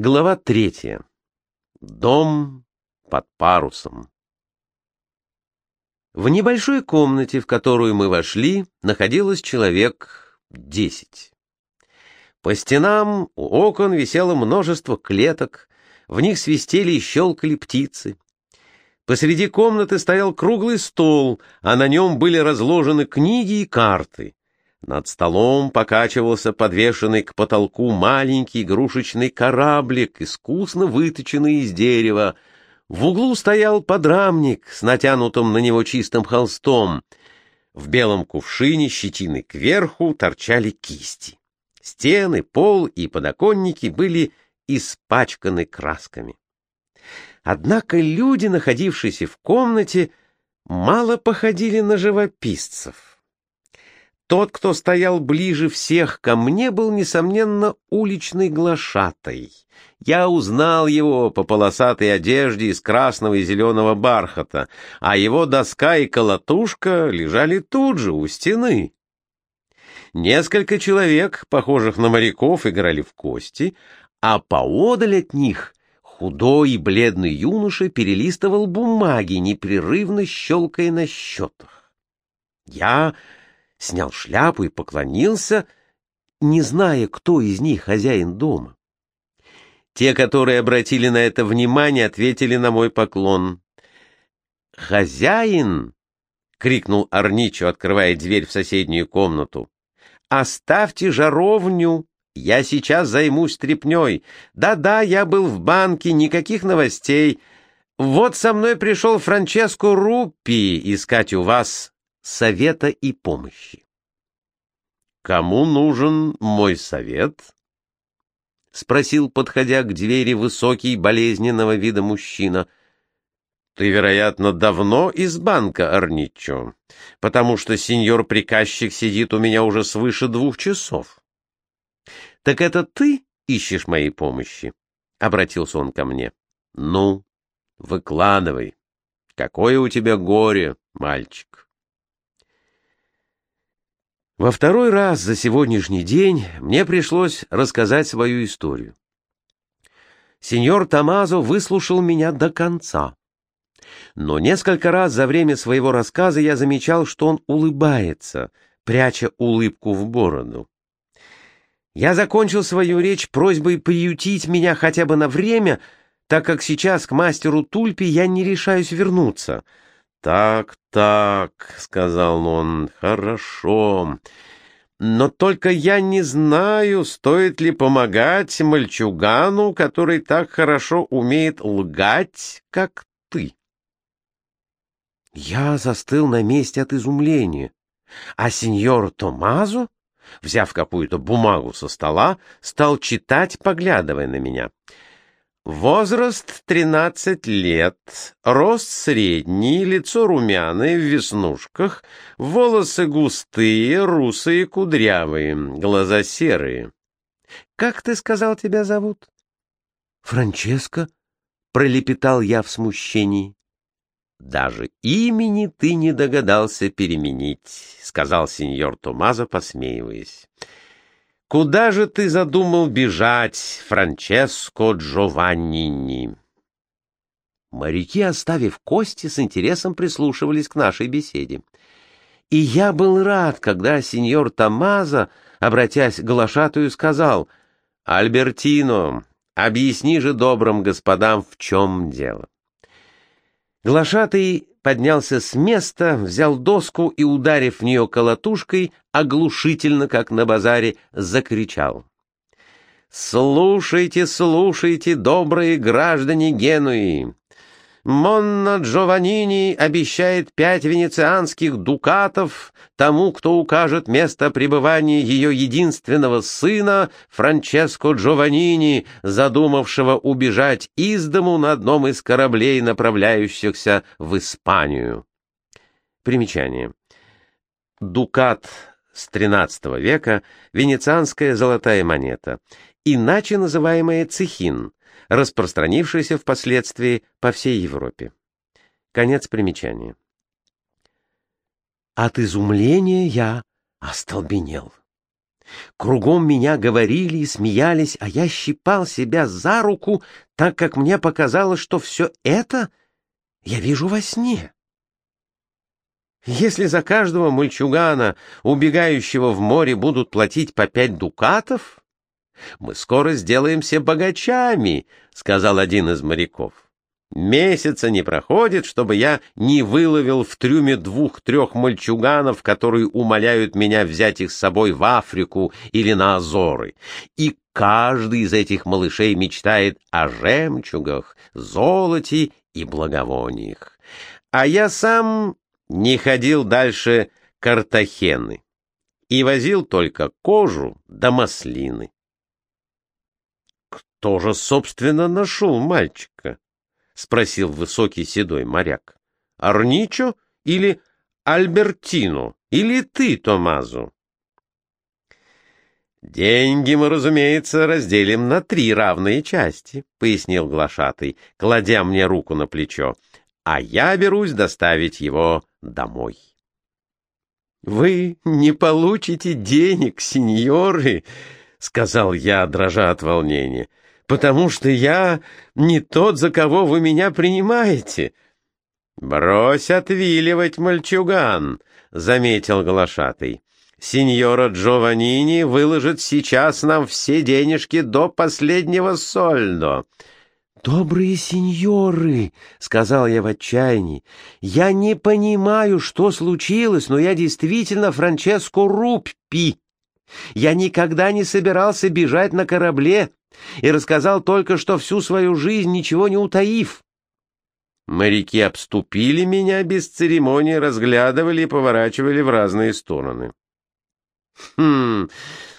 Глава третья. Дом под парусом. В небольшой комнате, в которую мы вошли, находилось человек десять. По стенам у окон висело множество клеток, в них свистели и щелкали птицы. Посреди комнаты стоял круглый стол, а на нем были разложены книги и карты. Над столом покачивался подвешенный к потолку маленький игрушечный кораблик, искусно выточенный из дерева. В углу стоял подрамник с натянутым на него чистым холстом. В белом кувшине щетины кверху торчали кисти. Стены, пол и подоконники были испачканы красками. Однако люди, находившиеся в комнате, мало походили на живописцев. Тот, кто стоял ближе всех ко мне, был, несомненно, уличный глашатай. Я узнал его по полосатой одежде из красного и зеленого бархата, а его доска и колотушка лежали тут же, у стены. Несколько человек, похожих на моряков, играли в кости, а поодаль от них худой и бледный юноша перелистывал бумаги, непрерывно щелкая на счетах. Я снял шляпу и поклонился, не зная, кто из них хозяин дома. Те, которые обратили на это внимание, ответили на мой поклон. «Хозяин!» — крикнул Арничо, открывая дверь в соседнюю комнату. «Оставьте жаровню, я сейчас займусь трепней. Да-да, я был в банке, никаких новостей. Вот со мной пришел Франческо Руппи искать у вас совета и помощи. «Кому нужен мой совет?» — спросил, подходя к двери высокий, болезненного вида мужчина. «Ты, вероятно, давно из банка, Арничо, потому что сеньор-приказчик сидит у меня уже свыше двух часов». «Так это ты ищешь моей помощи?» — обратился он ко мне. «Ну, выкладывай. Какое у тебя горе, мальчик?» Во второй раз за сегодняшний день мне пришлось рассказать свою историю. Сеньор Тамазо выслушал меня до конца. Но несколько раз за время своего рассказа я замечал, что он улыбается, пряча улыбку в бороду. Я закончил свою речь просьбой приютить меня хотя бы на время, так как сейчас к мастеру Тульпи я не решаюсь вернуться — «Так, так», — сказал он, — «хорошо. Но только я не знаю, стоит ли помогать мальчугану, который так хорошо умеет лгать, как ты». Я застыл на месте от изумления, а сеньор Томазо, взяв какую-то бумагу со стола, стал читать, поглядывая на меня — Возраст 13 лет, рост средний, лицо румяное, в веснушках, волосы густые, русые, кудрявые, глаза серые. Как ты сказал, тебя зовут? Франческо, пролепетал я в смущении. Даже имени ты не догадался переменить, сказал сеньор Томазо, посмеиваясь. Куда же ты задумал бежать, Франческо Джованнини? Моряки, оставив кости, с интересом прислушивались к нашей беседе. И я был рад, когда сеньор Тамаза, обратясь к глашатую, сказал, «Альбертино, объясни же добрым господам, в чем дело». Глашатый поднялся с места, взял доску и, ударив в нее колотушкой, оглушительно, как на базаре, закричал. «Слушайте, слушайте, добрые граждане Генуи! Монна Джованнини обещает пять венецианских дукатов тому, кто укажет место пребывания ее единственного сына Франческо Джованнини, задумавшего убежать из дому на одном из кораблей, направляющихся в Испанию. Примечание. Дукат с XIII века — венецианская золотая монета, иначе называемая цехин — распространившийся впоследствии по всей Европе. Конец примечания. От изумления я остолбенел. Кругом меня говорили и смеялись, а я щипал себя за руку, так как мне показалось, что все это я вижу во сне. Если за каждого мальчугана, убегающего в море, будут платить по пять дукатов, мы скоро сделаемся богачами, — сказал один из моряков. Месяца не проходит, чтобы я не выловил в трюме двух-трех мальчуганов, которые умоляют меня взять их с собой в Африку или на Азоры. И каждый из этих малышей мечтает о жемчугах, золоте и благовониях. А я сам не ходил дальше Картахены и возил только кожу да маслины. Кто же, собственно, нашел мальчика? — спросил высокий седой моряк. — Арничо или Альбертино? Или ты, Томазо? — Деньги мы, разумеется, разделим на три равные части, — пояснил глашатый, кладя мне руку на плечо, — а я берусь доставить его домой. — Вы не получите денег, сеньоры, — сказал я, дрожа от волнения потому что я не тот, за кого вы меня принимаете». «Брось отвиливать, мальчуган», — заметил глашатый. «Сеньора Джованини выложит сейчас нам все денежки до последнего сольдо». «Добрые сеньоры», — сказал я в отчаянии, — «я не понимаю, что случилось, но я действительно Франческо Руппи. Я никогда не собирался бежать на корабле, и рассказал только что всю свою жизнь, ничего не утаив. Моряки обступили меня без церемонии, разглядывали и поворачивали в разные стороны. Хм,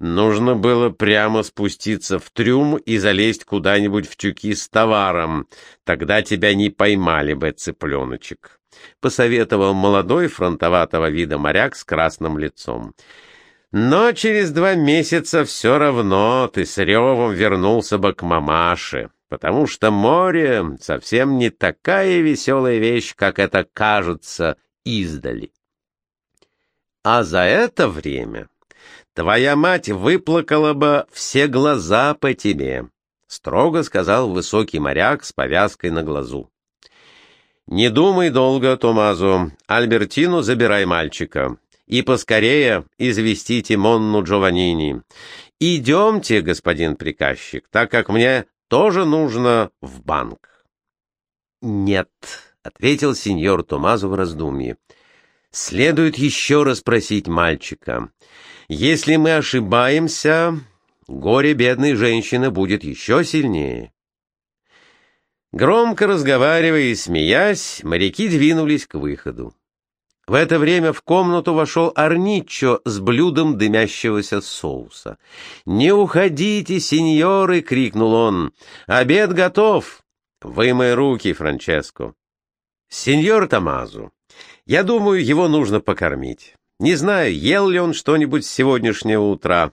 нужно было прямо спуститься в трюм и залезть куда-нибудь в тюки с товаром. Тогда тебя не поймали бы, цыпленочек. Посоветовал молодой фронтоватого вида моряк с красным лицом. Но через два месяца все равно ты с ревом вернулся бы к мамаше, потому что море совсем не такая веселая вещь, как это кажется издали. А за это время твоя мать выплакала бы все глаза по тебе, — строго сказал высокий моряк с повязкой на глазу. «Не думай долго, Томазо. Альбертину забирай мальчика и поскорее известите Монну Джованнини. Идемте, господин приказчик, так как мне тоже нужно в банк. Нет, ответил сеньор Томазо в раздумье. Следует еще раз спросить мальчика. Если мы ошибаемся, горе бедной женщины будет еще сильнее. Громко разговаривая и смеясь, моряки двинулись к выходу. В это время в комнату вошел Арничо с блюдом дымящегося соуса. «Не уходите, сеньоры!» — крикнул он. «Обед готов! Вымой руки, Франческо!» «Сеньор Тамазу, я думаю, его нужно покормить. Не знаю, ел ли он что-нибудь с сегодняшнего утра».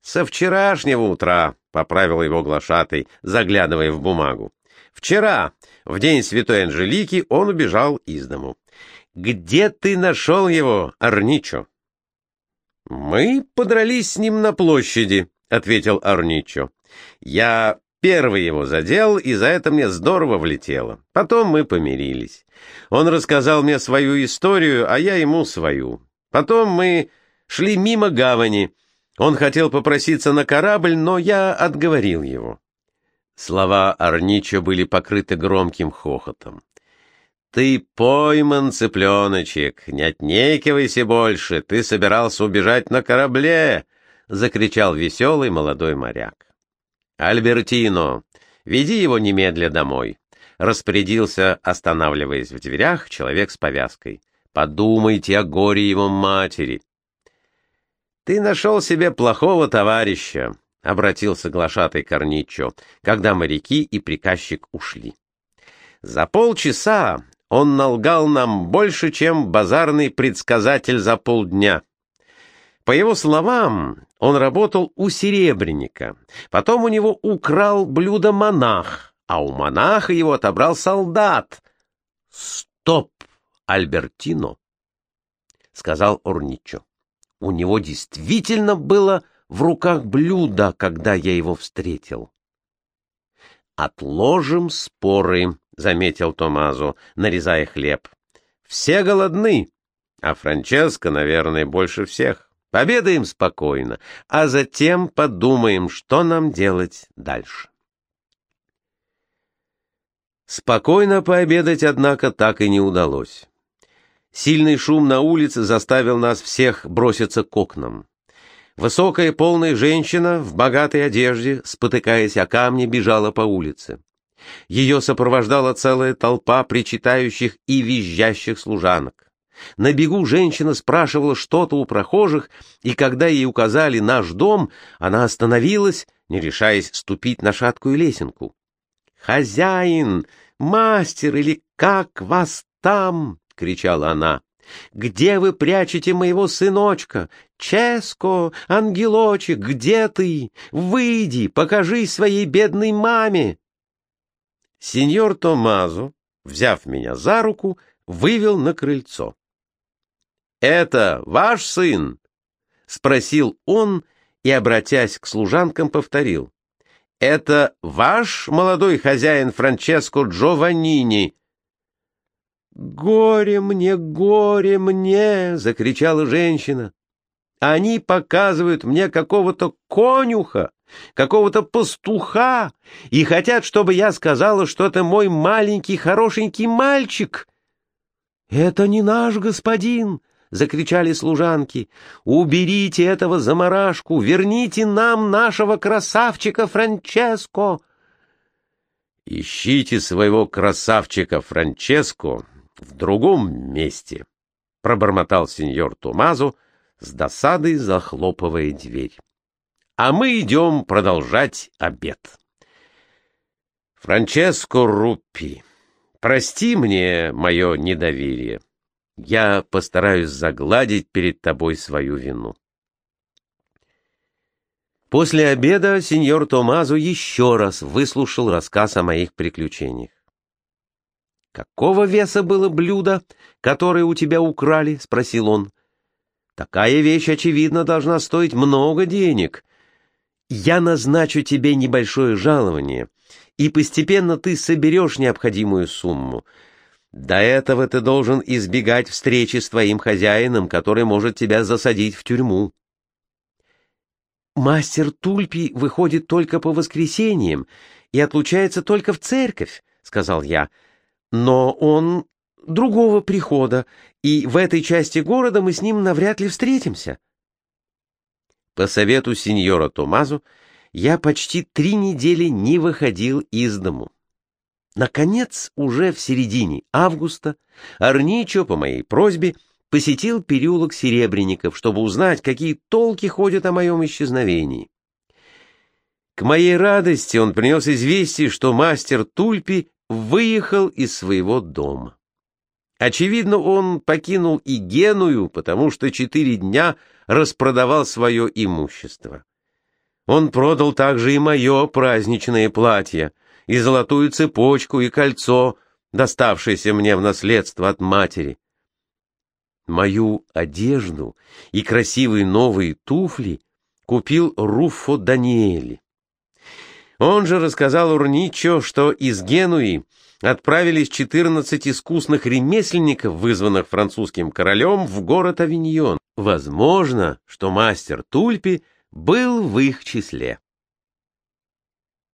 «Со вчерашнего утра», — поправил его глашатый, заглядывая в бумагу. «Вчера, в день святой Анжелики, он убежал из дому». Где ты нашел его, Арничо? Мы подрались с ним на площади, ответил Арничо. Я первый его задел, и за это мне здорово влетело. Потом мы помирились. Он рассказал мне свою историю, а я ему свою. Потом мы шли мимо гавани. Он хотел попроситься на корабль, но я отговорил его. Слова Арничо были покрыты громким хохотом. «Ты пойман, цыпленочек, не отнекивайся больше, ты собирался убежать на корабле!» — закричал веселый молодой моряк. «Альбертино, веди его немедля домой!» — распорядился, останавливаясь в дверях, человек с повязкой. «Подумайте о горе его матери!» «Ты нашел себе плохого товарища!» — обратился глашатый Корничо, когда моряки и приказчик ушли. «За полчаса он налгал нам больше, чем базарный предсказатель за полдня. По его словам, он работал у серебряника. Потом у него украл блюдо монах, а у монаха его отобрал солдат. «Стоп, Альбертино!» — сказал Орничо. «У него действительно было в руках блюдо, когда я его встретил. «Отложим споры», — заметил Томазо, нарезая хлеб. «Все голодны, а Франческо, наверное, больше всех. Победаем спокойно, а затем подумаем, что нам делать дальше». Спокойно пообедать, однако, так и не удалось. Сильный шум на улице заставил нас всех броситься к окнам. Высокая полная женщина в богатой одежде, спотыкаясь о камни, бежала по улице. Ее сопровождала целая толпа причитающих и визжащих служанок. На бегу женщина спрашивала что-то у прохожих, и когда ей указали наш дом, она остановилась, не решаясь ступить на шаткую лесенку. «Хозяин! Мастер или как вас там?» — кричала она. «Где вы прячете моего сыночка? Ческо, ангелочек, где ты? Выйди, покажись своей бедной маме!» Сеньор Томазо, взяв меня за руку, вывел на крыльцо. «Это ваш сын?» — спросил он и, обратясь к служанкам, повторил. Это ваш молодой хозяин Франческо Джованнини?» «Горе мне, горе мне!» — закричала женщина. «Они показывают мне какого-то конюха, какого-то пастуха и хотят, чтобы я сказала, что это мой маленький хорошенький мальчик». «Это не наш господин!» закричали служанки. «Уберите этого заморашку! Верните нам нашего красавчика Франческо!» «Ищите своего красавчика Франческо в другом месте», — пробормотал сеньор Тумазу, с досадой захлопывая дверь. «А мы идем продолжать обед». «Франческо Руппи, прости мне мое недоверие». Я постараюсь загладить перед тобой свою вину. После обеда сеньор Томазо еще раз выслушал рассказ о моих приключениях. «Какого веса было блюдо, которое у тебя украли?» — спросил он. «Такая вещь, очевидно, должна стоить много денег. Я назначу тебе небольшое жалование, и постепенно ты соберешь необходимую сумму. До этого ты должен избегать встречи с твоим хозяином, который может тебя засадить в тюрьму. Мастер Тульпи выходит только по воскресеньям и отлучается только в церковь, сказал я. Но он другого прихода, и в этой части города мы с ним навряд ли встретимся. По совету сеньора Томазу я почти три недели не выходил из дому. Наконец, уже в середине августа, Арничо, по моей просьбе, посетил переулок Серебренников, чтобы узнать, какие толки ходят о моем исчезновении. К моей радости он принес известие, что мастер Тульпи выехал из своего дома. Очевидно, он покинул и Геную, потому что четыре дня распродавал свое имущество. Он продал также и мое праздничное платье — и золотую цепочку, и кольцо, доставшееся мне в наследство от матери. Мою одежду и красивые новые туфли купил Руффо Даниэли. Он же рассказал Урничо, что из Генуи отправились 14 искусных ремесленников, вызванных французским королем, в город Авиньон. Возможно, что мастер Тульпи был в их числе.